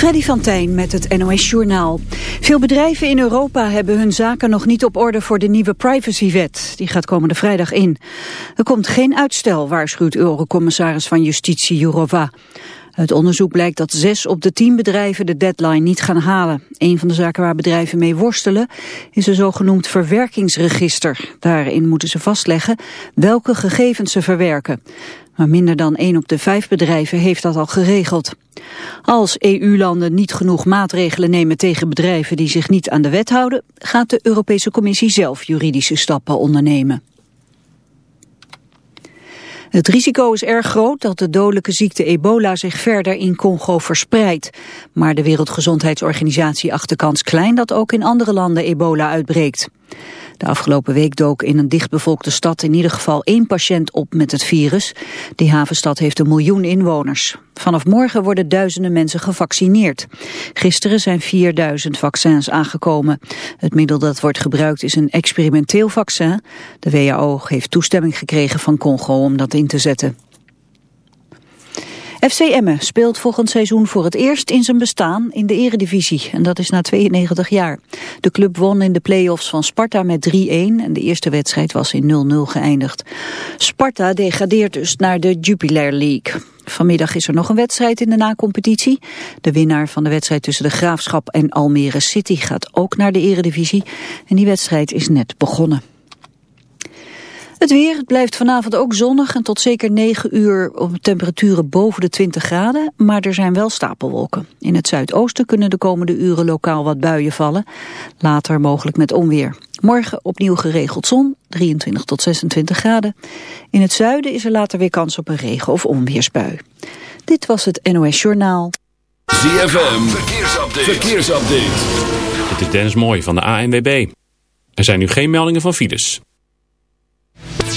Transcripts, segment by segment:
Freddy van Tijn met het NOS Journaal. Veel bedrijven in Europa hebben hun zaken nog niet op orde voor de nieuwe privacywet. Die gaat komende vrijdag in. Er komt geen uitstel, waarschuwt Eurocommissaris van Justitie Jourova. Uit onderzoek blijkt dat zes op de tien bedrijven de deadline niet gaan halen. Een van de zaken waar bedrijven mee worstelen is een zogenoemd verwerkingsregister. Daarin moeten ze vastleggen welke gegevens ze verwerken. Maar minder dan één op de vijf bedrijven heeft dat al geregeld. Als EU-landen niet genoeg maatregelen nemen tegen bedrijven die zich niet aan de wet houden, gaat de Europese Commissie zelf juridische stappen ondernemen. Het risico is erg groot dat de dodelijke ziekte ebola zich verder in Congo verspreidt. Maar de Wereldgezondheidsorganisatie acht de kans klein dat ook in andere landen ebola uitbreekt. De afgelopen week dook in een dichtbevolkte stad in ieder geval één patiënt op met het virus. Die havenstad heeft een miljoen inwoners. Vanaf morgen worden duizenden mensen gevaccineerd. Gisteren zijn 4000 vaccins aangekomen. Het middel dat wordt gebruikt is een experimenteel vaccin. De WHO heeft toestemming gekregen van Congo om dat in te zetten. FC Emmen speelt volgend seizoen voor het eerst in zijn bestaan in de eredivisie. En dat is na 92 jaar. De club won in de play-offs van Sparta met 3-1 en de eerste wedstrijd was in 0-0 geëindigd. Sparta degradeert dus naar de Jupiler League. Vanmiddag is er nog een wedstrijd in de na-competitie. De winnaar van de wedstrijd tussen de Graafschap en Almere City gaat ook naar de eredivisie. En die wedstrijd is net begonnen. Het weer, het blijft vanavond ook zonnig en tot zeker 9 uur op temperaturen boven de 20 graden, maar er zijn wel stapelwolken. In het zuidoosten kunnen de komende uren lokaal wat buien vallen, later mogelijk met onweer. Morgen opnieuw geregeld zon, 23 tot 26 graden. In het zuiden is er later weer kans op een regen- of onweersbui. Dit was het NOS Journaal. ZFM, verkeersupdate. verkeersupdate. Dit is Dennis Mooi van de ANWB. Er zijn nu geen meldingen van files.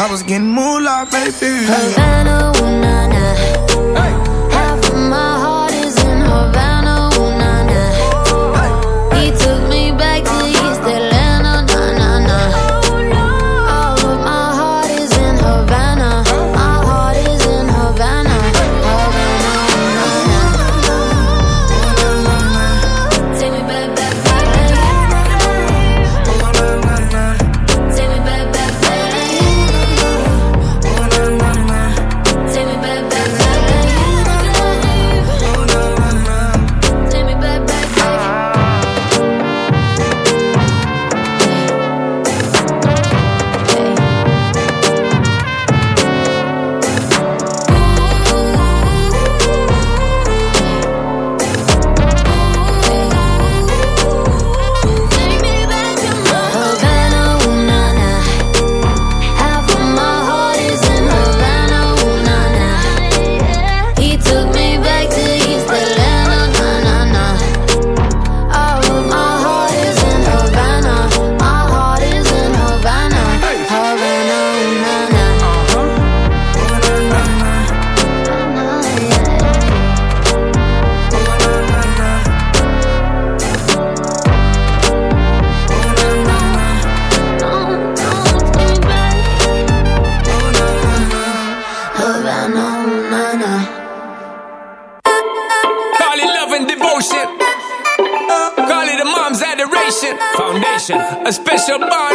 I was getting moolah, baby.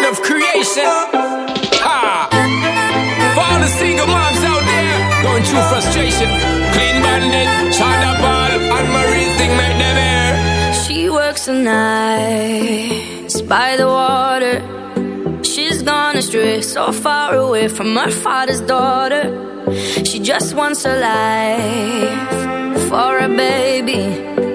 of creation. Ha! For all the single moms out there going through frustration, clean bandit, Shonda Paul, Anne-Marie thing made them air. She works the nights by the water. She's gone astray, so far away from her father's daughter. She just wants a life for a baby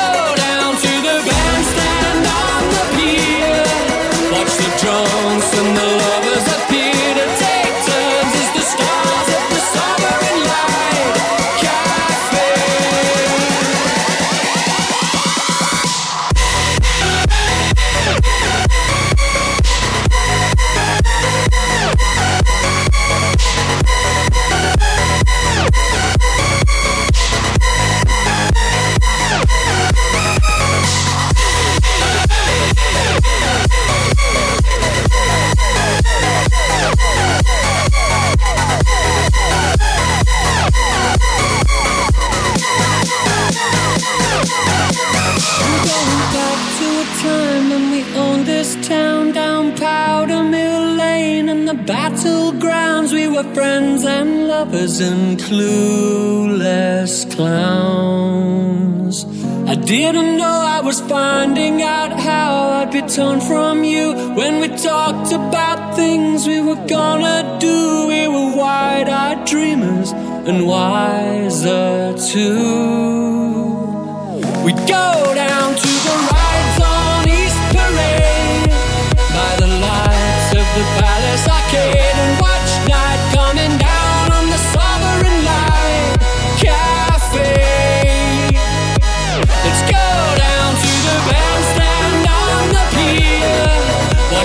time when we owned this town down Powder Mill Lane and the battlegrounds. We were friends and lovers and clueless clowns. I didn't know I was finding out how I'd be torn from you when we talked about things we were gonna do. We were wide eyed dreamers and wiser too. We'd go down to the right.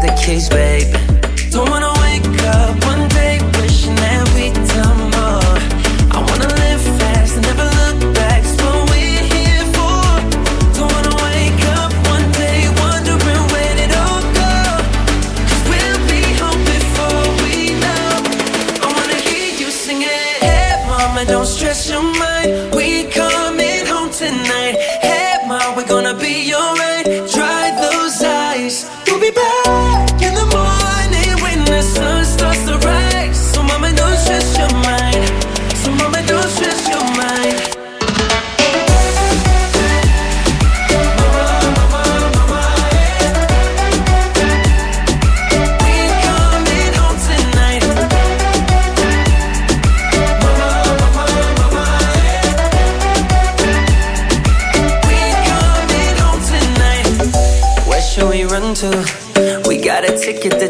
the keys, baby. Don't wanna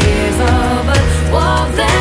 forgiven, but walk that.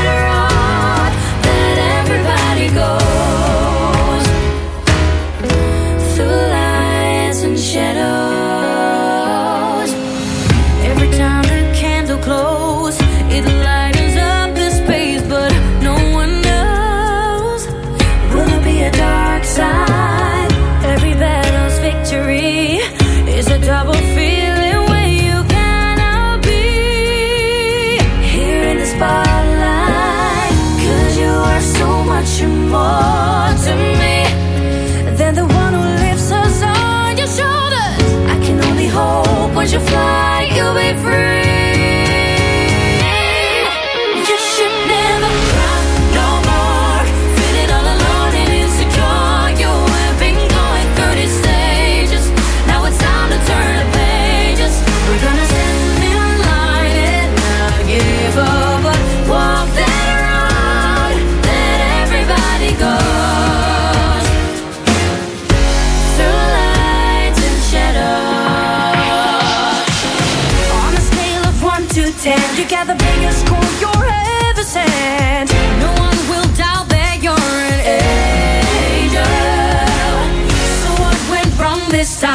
this time.